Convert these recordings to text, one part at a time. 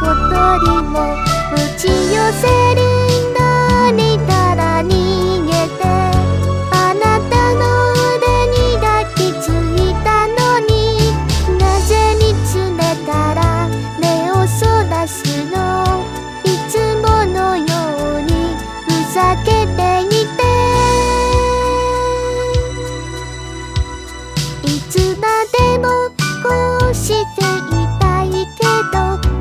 小鳥も打ち寄せるなにから逃げてあなたの腕に抱きついたのになぜ見つめたら目をそらすのいつものようにふざけていていつまでもこうしていたいけど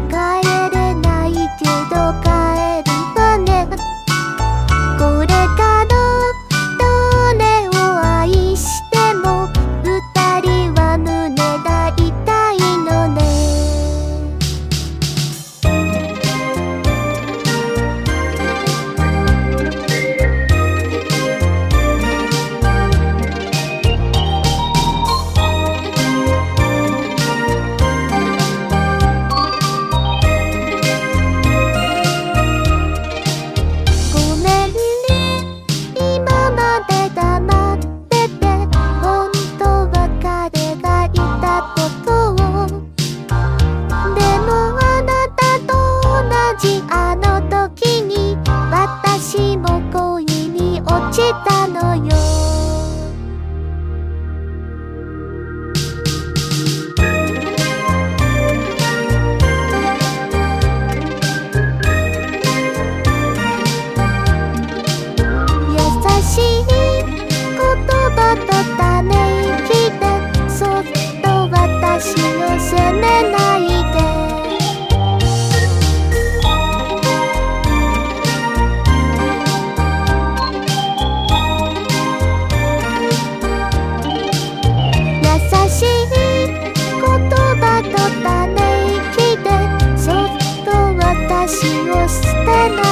あの時に私も恋に落ちた。estela.